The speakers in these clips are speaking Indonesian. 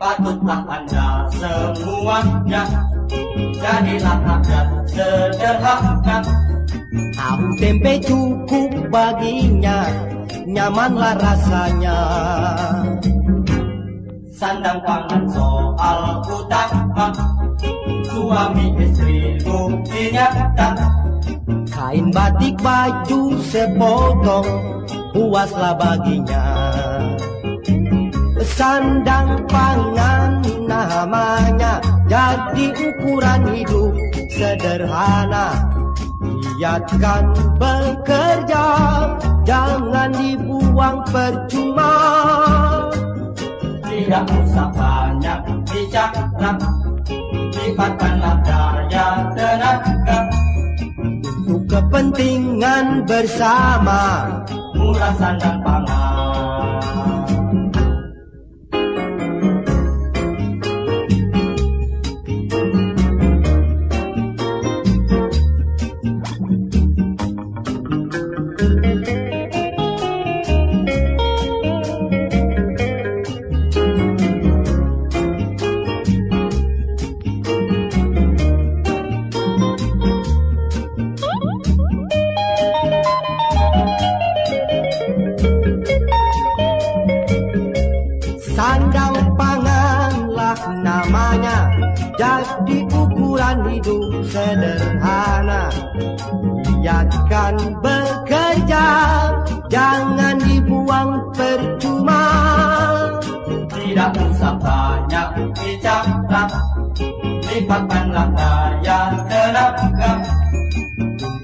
Patutlah anda semuanya Jadilah rakyat sederhana. Tahu tempe cukup baginya Nyamanlah rasanya. Sandang pangan soal utama Suami istri buktinya tak Kain batik baju sepotong Puaslah baginya. Sandang pangan namanya Jadi ukuran hidup sederhana. Niatkan bekerja Jangan dibuang percuma. Tidak usah banyak bicara Lipatkanlah Untuk kepentingan bersama. Murah sandang pangan Sandang panganlah namanya. Jadi ukuran hidup sederhana. Niatkan bekerja Jangan dibuang percuma. Tidak usah banyak bicara. Lipatkanlah daya tenaga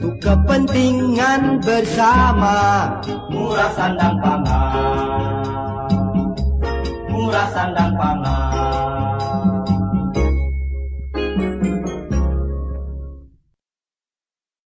Untuk kepentingan bersama Murah sandang pangan sandang pangan